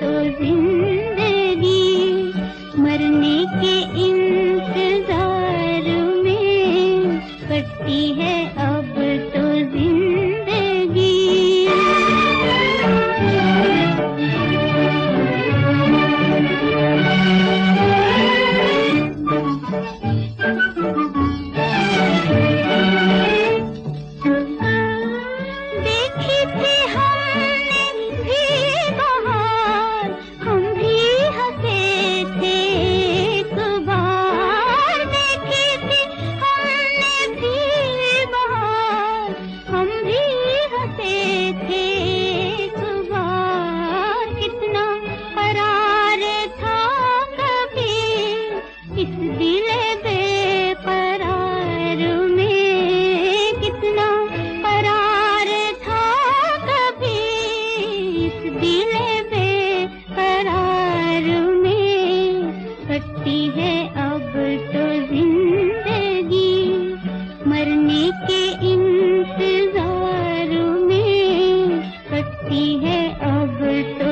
的心。है अब तो